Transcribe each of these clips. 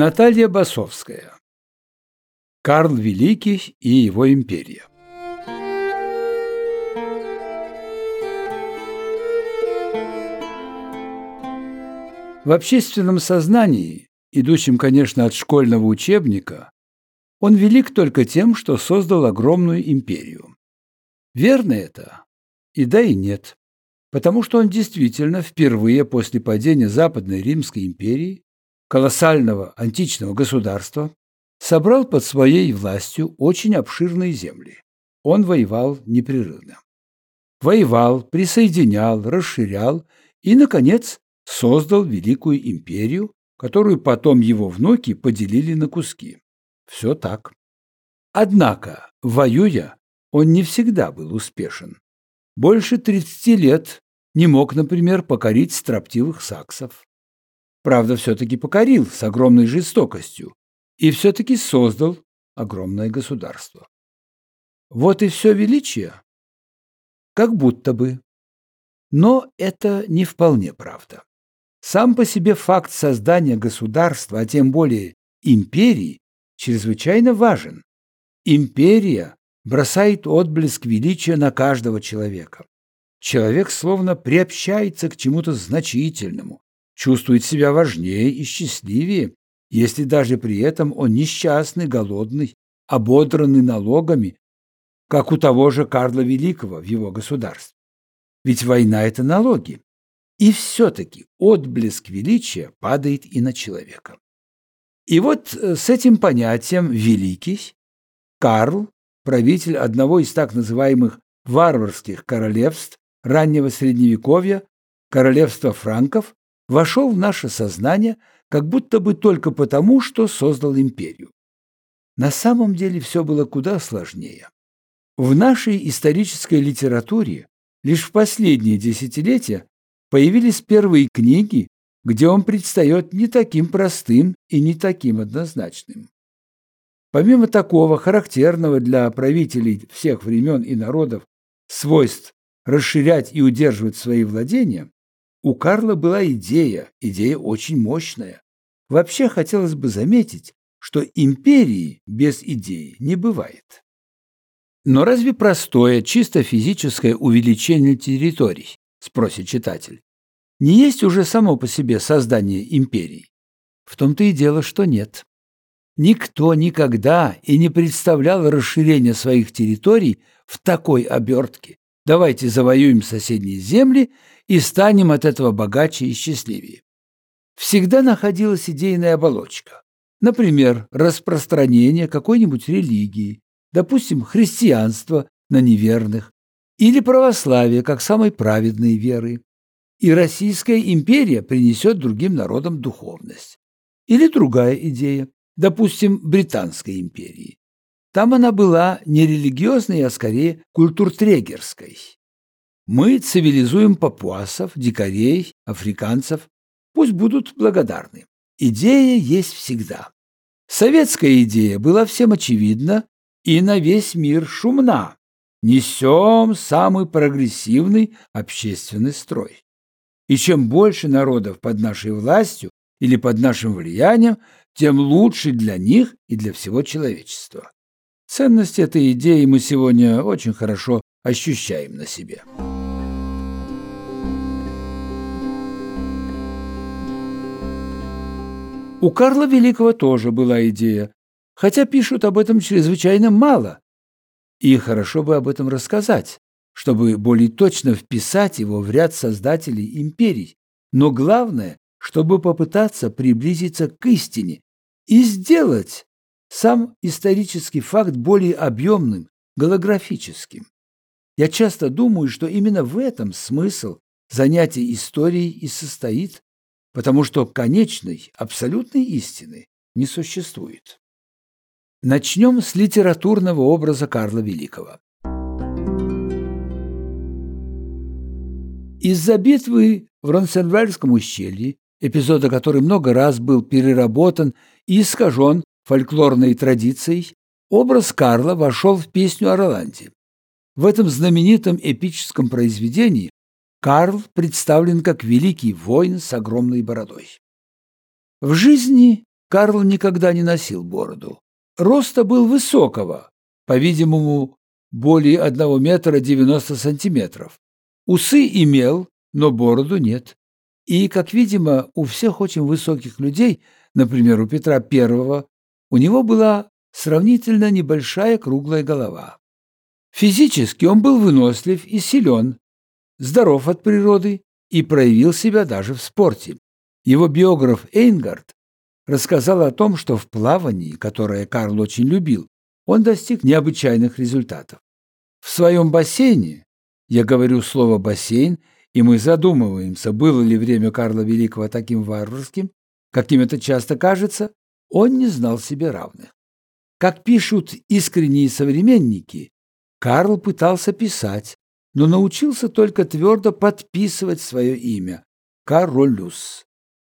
Наталья Басовская. Карл Великий и его империя. В общественном сознании, идущем, конечно, от школьного учебника, он велик только тем, что создал огромную империю. Верно это? И да, и нет. Потому что он действительно впервые после падения Западной Римской империи колоссального античного государства, собрал под своей властью очень обширные земли. Он воевал непрерывно. Воевал, присоединял, расширял и, наконец, создал Великую империю, которую потом его внуки поделили на куски. Все так. Однако, воюя, он не всегда был успешен. Больше 30 лет не мог, например, покорить строптивых саксов. Правда, все-таки покорил с огромной жестокостью и все-таки создал огромное государство. Вот и все величие. Как будто бы. Но это не вполне правда. Сам по себе факт создания государства, а тем более империи, чрезвычайно важен. Империя бросает отблеск величия на каждого человека. Человек словно приобщается к чему-то значительному, чувствует себя важнее и счастливее, если даже при этом он несчастный, голодный, ободранный налогами, как у того же Карла Великого в его государстве. Ведь война – это налоги. И все-таки отблеск величия падает и на человека. И вот э, с этим понятием «великий» Карл, правитель одного из так называемых варварских королевств раннего Средневековья, королевства франков, вошел в наше сознание как будто бы только потому, что создал империю. На самом деле все было куда сложнее. В нашей исторической литературе лишь в последние десятилетия появились первые книги, где он предстает не таким простым и не таким однозначным. Помимо такого характерного для правителей всех времен и народов свойств расширять и удерживать свои владения, у Карла была идея, идея очень мощная. Вообще хотелось бы заметить, что империи без идеи не бывает. Но разве простое, чисто физическое увеличение территорий, спросит читатель, не есть уже само по себе создание империи? В том-то и дело, что нет. Никто никогда и не представлял расширения своих территорий в такой обертке. Давайте завоюем соседние земли и станем от этого богаче и счастливее. Всегда находилась идейная оболочка. Например, распространение какой-нибудь религии, допустим, христианство на неверных, или православие как самой праведной веры. И Российская империя принесет другим народам духовность. Или другая идея, допустим, Британской империи. Там она была не религиозной, а скорее культуртрегерской. Мы цивилизуем папуасов, дикарей, африканцев. Пусть будут благодарны. Идея есть всегда. Советская идея была всем очевидна и на весь мир шумна. Несем самый прогрессивный общественный строй. И чем больше народов под нашей властью или под нашим влиянием, тем лучше для них и для всего человечества. Ценность этой идеи мы сегодня очень хорошо ощущаем на себе. У Карла Великого тоже была идея, хотя пишут об этом чрезвычайно мало. И хорошо бы об этом рассказать, чтобы более точно вписать его в ряд создателей империй. Но главное, чтобы попытаться приблизиться к истине и сделать сам исторический факт более объемным, голографическим. Я часто думаю, что именно в этом смысл занятия историей и состоит, потому что конечной, абсолютной истины не существует. Начнем с литературного образа Карла Великого. Из-за битвы в Ронсенвальском ущелье, эпизод который много раз был переработан и искажен фольклорной традицией, образ Карла вошел в песню о Роланде. В этом знаменитом эпическом произведении Карл представлен как великий воин с огромной бородой. В жизни Карл никогда не носил бороду. Роста был высокого, по-видимому, более 1 метра 90 сантиметров. Усы имел, но бороду нет. И, как видимо, у всех очень высоких людей, например, у Петра I, у него была сравнительно небольшая круглая голова. Физически он был вынослив и силен, здоров от природы и проявил себя даже в спорте. Его биограф Эйнгард рассказал о том, что в плавании, которое Карл очень любил, он достиг необычайных результатов. В своем бассейне, я говорю слово «бассейн», и мы задумываемся, было ли время Карла Великого таким варварским, каким это часто кажется, он не знал себе равных. Как пишут искренние современники, Карл пытался писать, но научился только твердо подписывать свое имя – Каролюс.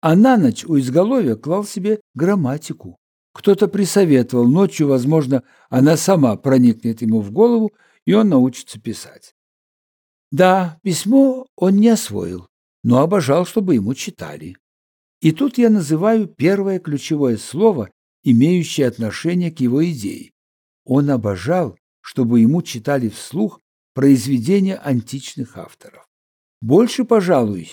А на ночь у изголовья клал себе грамматику. Кто-то присоветовал, ночью, возможно, она сама проникнет ему в голову, и он научится писать. Да, письмо он не освоил, но обожал, чтобы ему читали. И тут я называю первое ключевое слово, имеющее отношение к его идее. Он обожал, чтобы ему читали вслух произведения античных авторов. Больше, пожалуй,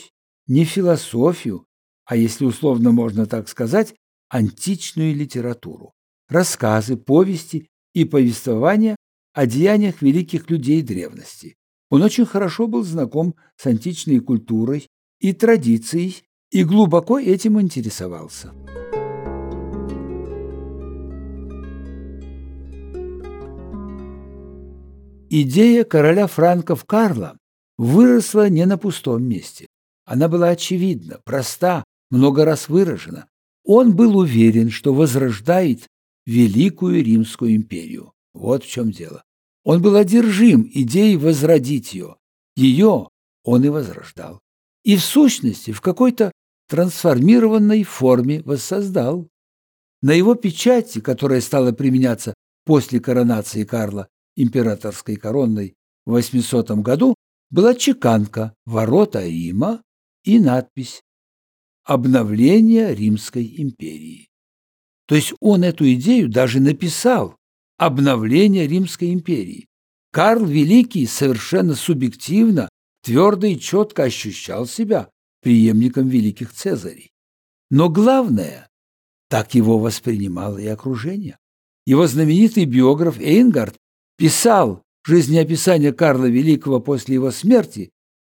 не философию, а если условно можно так сказать, античную литературу, рассказы, повести и повествования о деяниях великих людей древности. Он очень хорошо был знаком с античной культурой и традицией и глубоко этим интересовался. Идея короля франков Карла выросла не на пустом месте. Она была очевидна, проста, много раз выражена. Он был уверен, что возрождает Великую Римскую империю. Вот в чем дело. Он был одержим идеей возродить ее. Ее он и возрождал. И в сущности в какой-то трансформированной форме воссоздал. На его печати, которая стала применяться после коронации Карла императорской коронной в 800 году, была чеканка «Ворота Рима» и надпись «Обновление Римской империи». То есть он эту идею даже написал «Обновление Римской империи». Карл Великий совершенно субъективно, твердо и четко ощущал себя преемником великих Цезарей. Но главное, так его воспринимало и окружение. Его знаменитый биограф Эйнгард писал жизнеописание Карла Великого после его смерти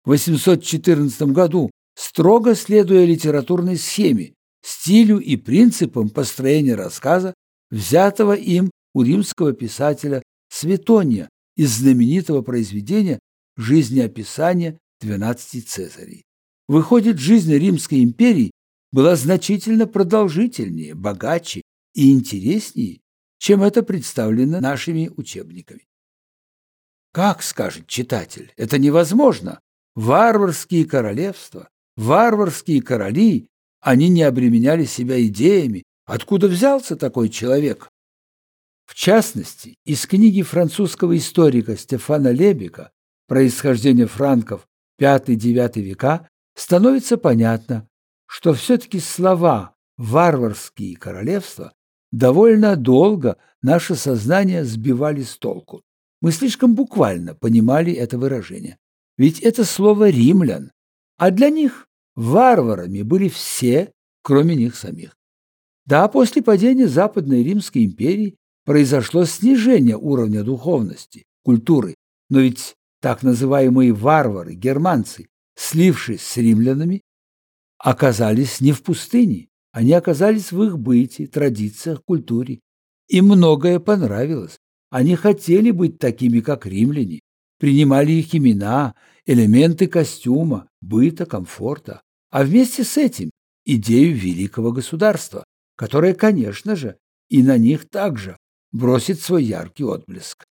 в 814 году, строго следуя литературной схеме, стилю и принципам построения рассказа, взятого им у римского писателя Светония из знаменитого произведения «Жизнеописание двенадцати Цезарей». Выходит, жизнь Римской империи была значительно продолжительнее, богаче и интереснее, чем это представлено нашими учебниками. Как, скажет читатель, это невозможно. Варварские королевства, варварские короли, они не обременяли себя идеями. Откуда взялся такой человек? В частности, из книги французского историка Стефана Лебека «Происхождение франков V-IX века» становится понятно, что все-таки слова «варварские королевства» довольно долго наше сознание сбивали с толку. Мы слишком буквально понимали это выражение. Ведь это слово «римлян», а для них варварами были все, кроме них самих. Да, после падения Западной Римской империи произошло снижение уровня духовности, культуры, но ведь так называемые варвары, германцы, слившись с римлянами, оказались не в пустыне, они оказались в их быте, традициях, культуре. Им многое понравилось. Они хотели быть такими, как римляне, принимали их имена, элементы костюма, быта, комфорта, а вместе с этим идею великого государства, которое, конечно же, и на них также бросит свой яркий отблеск.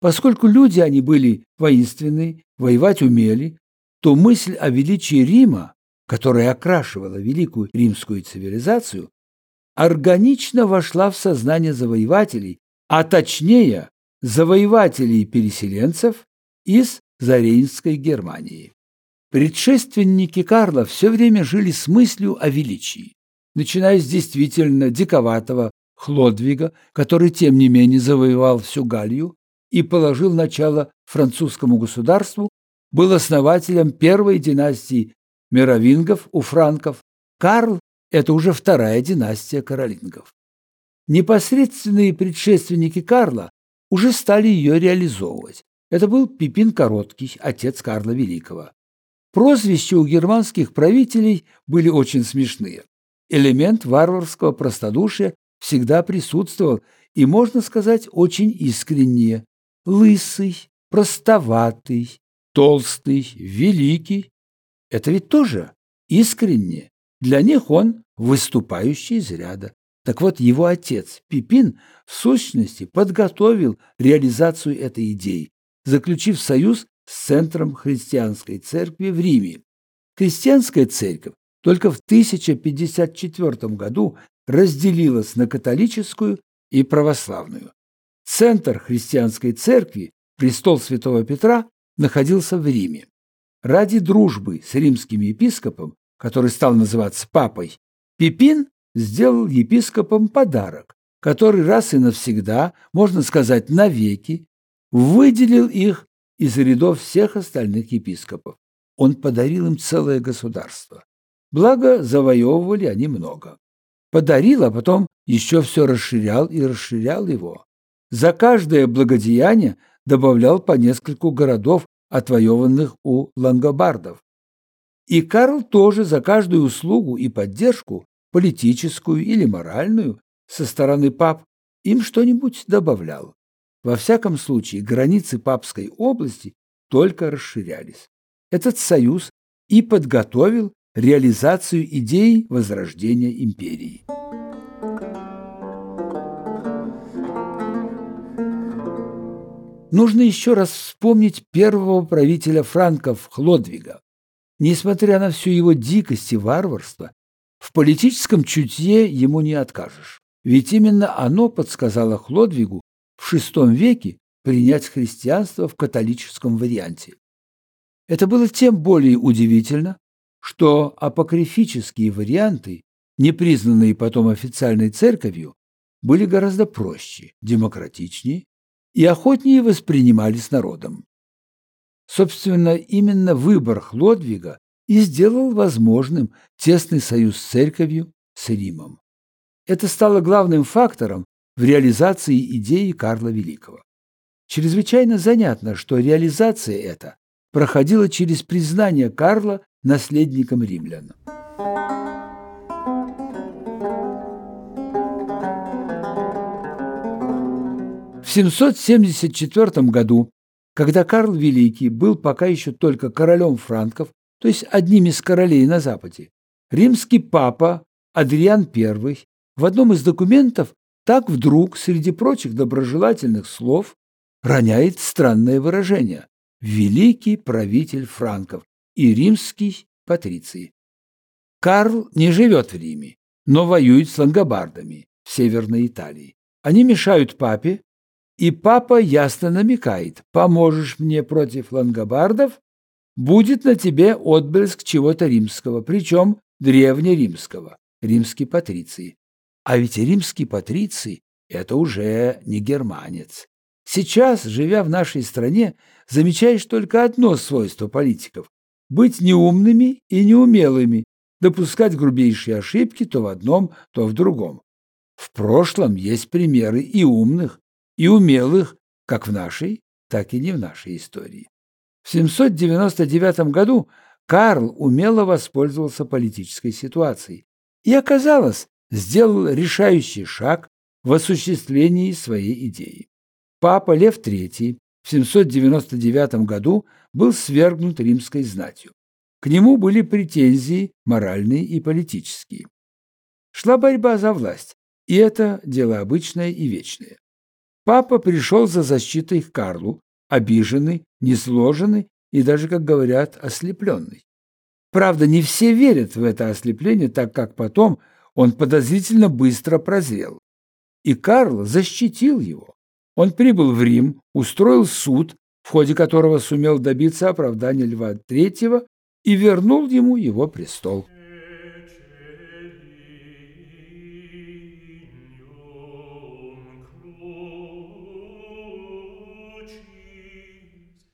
Поскольку люди они были воинственные, воевать умели, то мысль о величии Рима, которая окрашивала великую римскую цивилизацию, органично вошла в сознание завоевателей, а точнее завоевателей-переселенцев из Зарейнской Германии. Предшественники Карла все время жили с мыслью о величии. начиная с действительно диковатого Хлодвига, который, тем не менее, завоевал всю Галлию и положил начало французскому государству, был основателем первой династии мировингов у франков. Карл – это уже вторая династия каролингов. Непосредственные предшественники Карла уже стали ее реализовывать. Это был Пипин Короткий, отец Карла Великого. Прозвища у германских правителей были очень смешные. Элемент варварского простодушия всегда присутствовал и, можно сказать, очень искренне. Лысый, простоватый, толстый, великий. Это ведь тоже искренне. Для них он выступающий из ряда. Так вот, его отец Пипин в сущности подготовил реализацию этой идеи, заключив союз с центром христианской церкви в Риме. Христианская церковь только в 1054 году разделилась на католическую и православную. Центр христианской церкви, престол святого Петра, находился в Риме. Ради дружбы с римским епископом, который стал называться папой, Пипин сделал епископам подарок, который раз и навсегда, можно сказать навеки, выделил их из рядов всех остальных епископов. Он подарил им целое государство. Благо, завоевывали они много. Подарил, а потом еще все расширял и расширял его. За каждое благодеяние добавлял по нескольку городов, отвоеванных у лангобардов. И Карл тоже за каждую услугу и поддержку, политическую или моральную, со стороны пап, им что-нибудь добавлял. Во всяком случае, границы Папской области только расширялись. Этот союз и подготовил реализацию идей возрождения империи. Нужно еще раз вспомнить первого правителя франков Хлодвига. Несмотря на всю его дикость и варварство, в политическом чутье ему не откажешь. Ведь именно оно подсказало Хлодвигу в VI веке принять христианство в католическом варианте. Это было тем более удивительно, что апокрифические варианты, не признанные потом официальной церковью, были гораздо проще, демократичнее и охотнее воспринимались народом. Собственно, именно выбор Хлодвига и сделал возможным тесный союз с церковью с Римом. Это стало главным фактором в реализации идеи Карла Великого. Чрезвычайно занятно, что реализация эта проходила через признание Карла наследником римлян. 774 году, когда Карл Великий был пока еще только королем франков, то есть одним из королей на Западе, римский папа Адриан I в одном из документов так вдруг, среди прочих доброжелательных слов, роняет странное выражение «великий правитель франков» и римский патриций. Карл не живет в Риме, но воюет с лангобардами в Северной Италии. Они мешают папе, и папа ясно намекает «поможешь мне против лангобардов, будет на тебе отблеск чего-то римского, причем древнеримского, римский патриции. А ведь римский патриций – это уже не германец. Сейчас, живя в нашей стране, замечаешь только одно свойство политиков – быть неумными и неумелыми, допускать грубейшие ошибки то в одном, то в другом. В прошлом есть примеры и умных, и умелых, как в нашей, так и не в нашей истории. В 799 году Карл умело воспользовался политической ситуацией. И оказалось, сделал решающий шаг в осуществлении своей идеи. Папа Лев III в 799 году был свергнут римской знатью. К нему были претензии моральные и политические. Шла борьба за власть, и это дело обычное и вечное. Папа пришел за защитой к Карлу, обиженный, несложенный и даже, как говорят, ослепленный. Правда, не все верят в это ослепление, так как потом – он подозрительно быстро прозрел. И Карл защитил его. Он прибыл в Рим, устроил суд, в ходе которого сумел добиться оправдания Льва III и вернул ему его престол.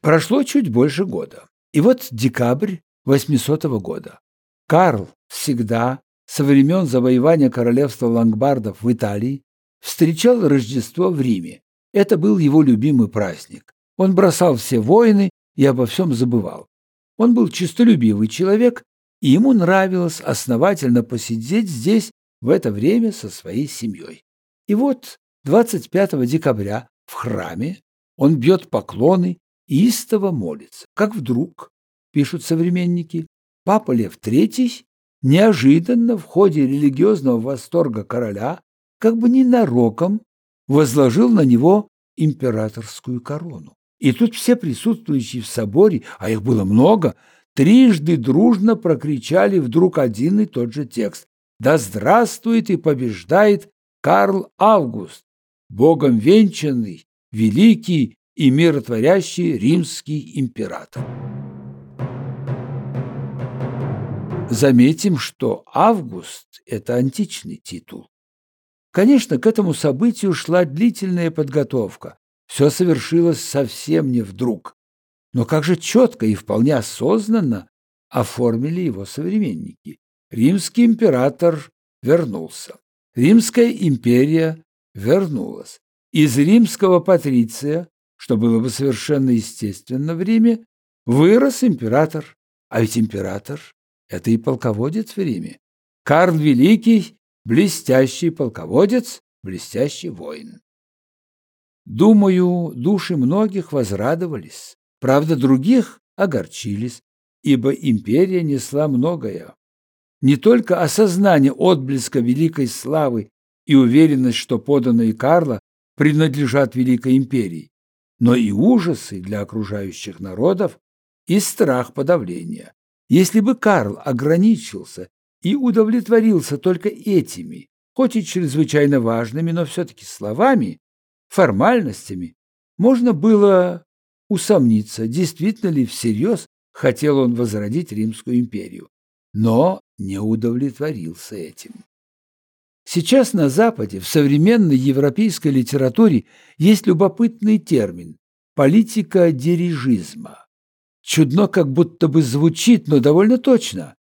Прошло чуть больше года. И вот декабрь 800 года. Карл всегда, со времен завоевания королевства лангбардов в Италии, встречал Рождество в Риме. Это был его любимый праздник. Он бросал все войны и обо всем забывал. Он был честолюбивый человек, и ему нравилось основательно посидеть здесь в это время со своей семьей. И вот 25 декабря в храме он бьет поклоны истово молится. Как вдруг, пишут современники, папа Лев III неожиданно в ходе религиозного восторга короля как бы ненароком возложил на него императорскую корону. И тут все присутствующие в соборе, а их было много, трижды дружно прокричали вдруг один и тот же текст. «Да здравствует и побеждает Карл Август, богом венчанный, великий и миротворящий римский император». Заметим, что Август – это античный титул. Конечно, к этому событию шла длительная подготовка. Все совершилось совсем не вдруг. Но как же четко и вполне осознанно оформили его современники. Римский император вернулся. Римская империя вернулась. Из римского патриция, что было бы совершенно естественно в Риме, вырос император. А ведь император – это и полководец в Риме. Карл Великий – блестящий полководец, блестящий воин. Думаю, души многих возрадовались, правда, других огорчились, ибо империя несла многое. Не только осознание отблеска великой славы и уверенность, что поданные Карла принадлежат великой империи, но и ужасы для окружающих народов и страх подавления. Если бы Карл ограничился и удовлетворился только этими, хоть и чрезвычайно важными, но все-таки словами, формальностями, можно было усомниться, действительно ли всерьез хотел он возродить Римскую империю, но не удовлетворился этим. Сейчас на Западе, в современной европейской литературе, есть любопытный термин – политика дирижизма. Чудно как будто бы звучит, но довольно точно.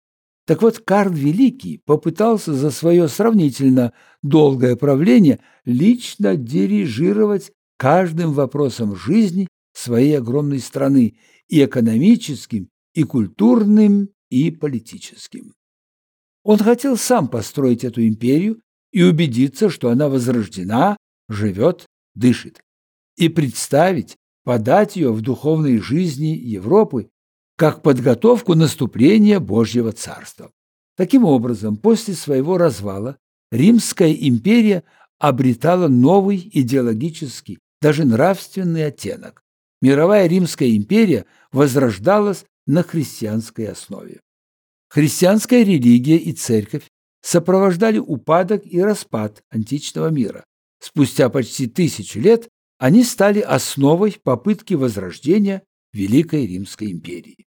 Так вот, Карл Великий попытался за свое сравнительно долгое правление лично дирижировать каждым вопросом жизни своей огромной страны и экономическим, и культурным, и политическим. Он хотел сам построить эту империю и убедиться, что она возрождена, живет, дышит, и представить, подать ее в духовной жизни Европы как подготовку наступления Божьего Царства. Таким образом, после своего развала Римская империя обретала новый идеологический, даже нравственный оттенок. Мировая Римская империя возрождалась на христианской основе. Христианская религия и церковь сопровождали упадок и распад античного мира. Спустя почти тысячу лет они стали основой попытки возрождения Великой Римской империи.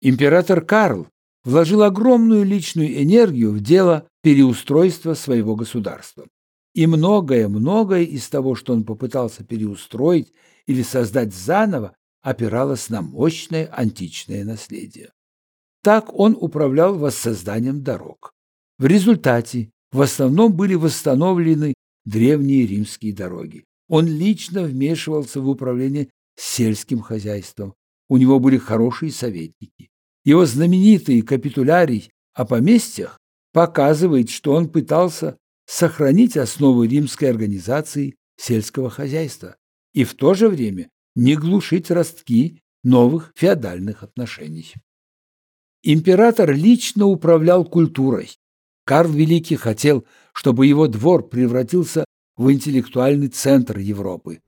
Император Карл вложил огромную личную энергию в дело переустройства своего государства. И многое-многое из того, что он попытался переустроить или создать заново, опиралось на мощное античное наследие. Так он управлял воссозданием дорог. В результате в основном были восстановлены древние римские дороги. Он лично вмешивался в управление сельским хозяйством. У него были хорошие советники. Его знаменитый капитулярий о поместьях показывает, что он пытался сохранить основы римской организации сельского хозяйства и в то же время не глушить ростки новых феодальных отношений. Император лично управлял культурой. Карл Великий хотел, чтобы его двор превратился в интеллектуальный центр Европы.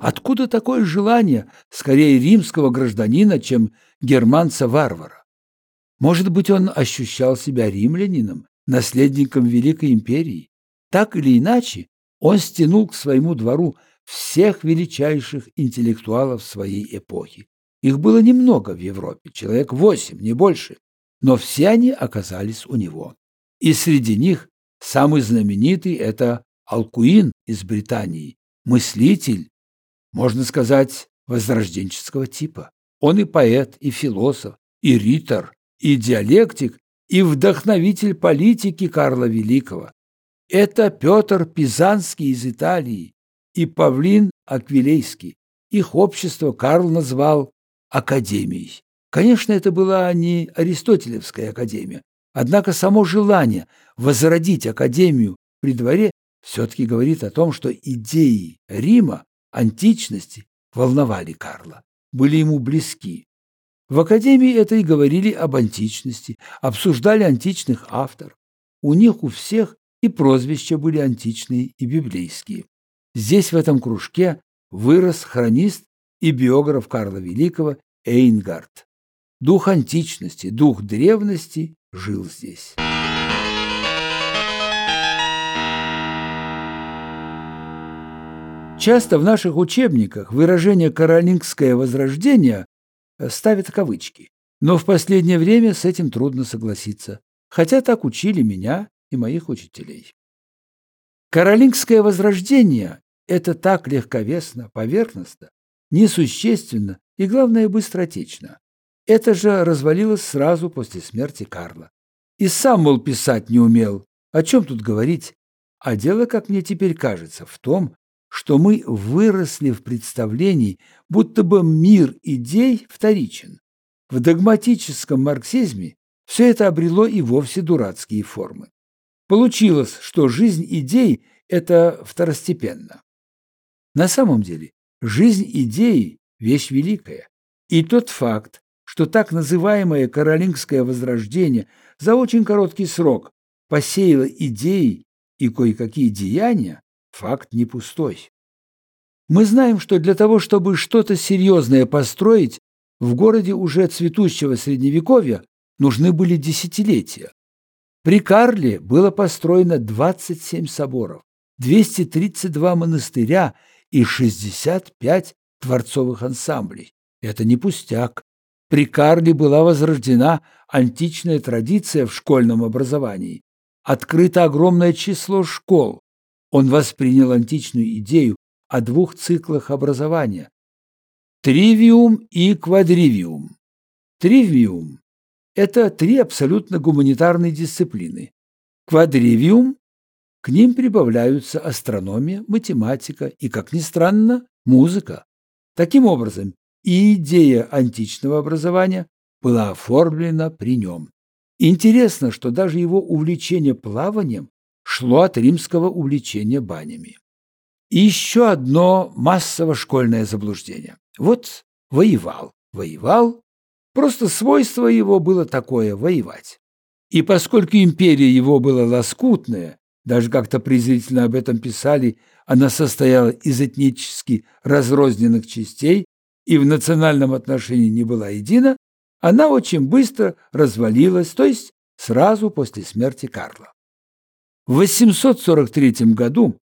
Откуда такое желание, скорее римского гражданина, чем германца-варвара? Может быть, он ощущал себя римлянином, наследником Великой империи? Так или иначе, он стянул к своему двору всех величайших интеллектуалов своей эпохи. Их было немного в Европе, человек восемь, не больше, но все они оказались у него. И среди них Самый знаменитый – это Алкуин из Британии, мыслитель, можно сказать, возрожденческого типа. Он и поэт, и философ, и ритор, и диалектик, и вдохновитель политики Карла Великого. Это Петр Пизанский из Италии и Павлин Аквилейский. Их общество Карл назвал академией. Конечно, это была не Аристотелевская академия, однако само желание возродить академию при дворе все-таки говорит о том, что идеи Рима, античности волновали Карла, были ему близки. В академии это и говорили об античности, обсуждали античных авторов. У них у всех и прозвища были античные и библейские. Здесь, в этом кружке, вырос хронист и биограф Карла Великого Эйнгард. Дух античности, дух древности жил здесь. Часто в наших учебниках выражение «каролингское возрождение» ставят кавычки. Но в последнее время с этим трудно согласиться, хотя так учили меня и моих учителей. Каролингское возрождение – это так легковесно, поверхностно, несущественно и, главное, быстротечно. Это же развалилось сразу после смерти Карла. И сам, мол, писать не умел. О чем тут говорить? А дело, как мне теперь кажется, в том, что мы выросли в представлении, будто бы мир идей вторичен. В догматическом марксизме все это обрело и вовсе дурацкие формы. Получилось, что жизнь идей – это второстепенно. На самом деле, жизнь идеи – вещь великая. И тот факт, что так называемое каролингское возрождение за очень короткий срок посеяло идеи и кое-какие деяния, факт не пустой. Мы знаем, что для того, чтобы что-то серьезное построить, в городе уже цветущего средневековья нужны были десятилетия. При Карле было построено 27 соборов, 232 монастыря и 65 творцовых ансамблей. Это не пустяк. При Карле была возрождена античная традиция в школьном образовании. Открыто огромное число школ. Он воспринял античную идею о двух циклах образования – тривиум и квадривиум. Тривиум – это три абсолютно гуманитарные дисциплины. Квадривиум – к ним прибавляются астрономия, математика и, как ни странно, музыка. Таким образом, и идея античного образования была оформлена при нем. Интересно, что даже его увлечение плаванием шло от римского увлечения банями. И еще одно массово школьное заблуждение. Вот воевал, воевал, просто свойство его было такое – воевать. И поскольку империя его была лоскутная, даже как-то презрительно об этом писали, она состояла из этнически разрозненных частей, и в национальном отношении не была едина, она очень быстро развалилась, то есть сразу после смерти Карла. В 843 году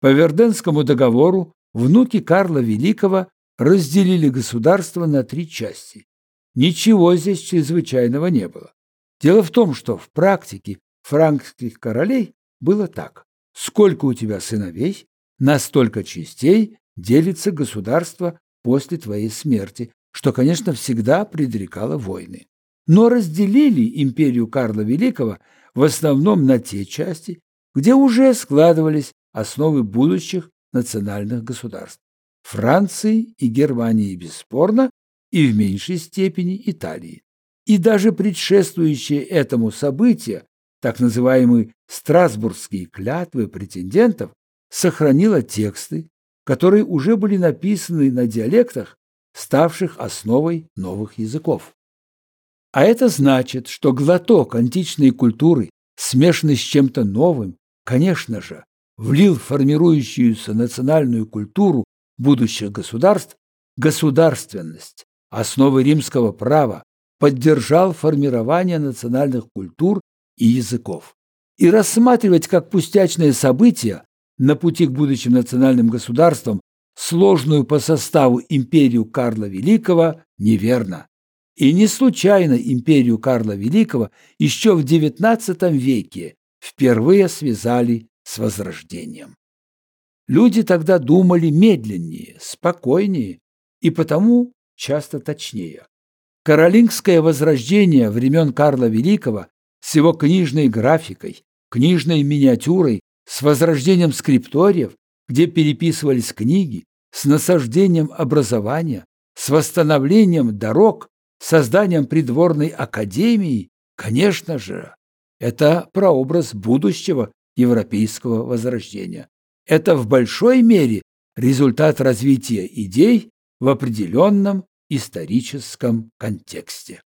по Верденскому договору внуки Карла Великого разделили государство на три части. Ничего здесь чрезвычайного не было. Дело в том, что в практике франкских королей было так. Сколько у тебя сыновей, на столько частей делится государство после твоей смерти, что, конечно, всегда предрекало войны. Но разделили империю Карла Великого в основном на те части, где уже складывались основы будущих национальных государств – Франции и Германии бесспорно, и в меньшей степени Италии. И даже предшествующие этому события, так называемые Страсбургские клятвы претендентов, сохранила тексты, которые уже были написаны на диалектах, ставших основой новых языков. А это значит, что глоток античной культуры, смешанный с чем-то новым, конечно же, влил в формирующуюся национальную культуру будущих государств государственность, основы римского права, поддержал формирование национальных культур и языков. И рассматривать как пустячное событие на пути к будущим национальным государствам сложную по составу империю Карла Великого неверно. И не случайно империю Карла Великого еще в XIX веке впервые связали с Возрождением. Люди тогда думали медленнее, спокойнее и потому часто точнее. Каролингское возрождение времен Карла Великого с его книжной графикой, книжной миниатюрой, с возрождением скрипториев, где переписывались книги, с насаждением образования, с восстановлением дорог, созданием придворной академии, конечно же, это прообраз будущего европейского возрождения. Это в большой мере результат развития идей в определенном историческом контексте.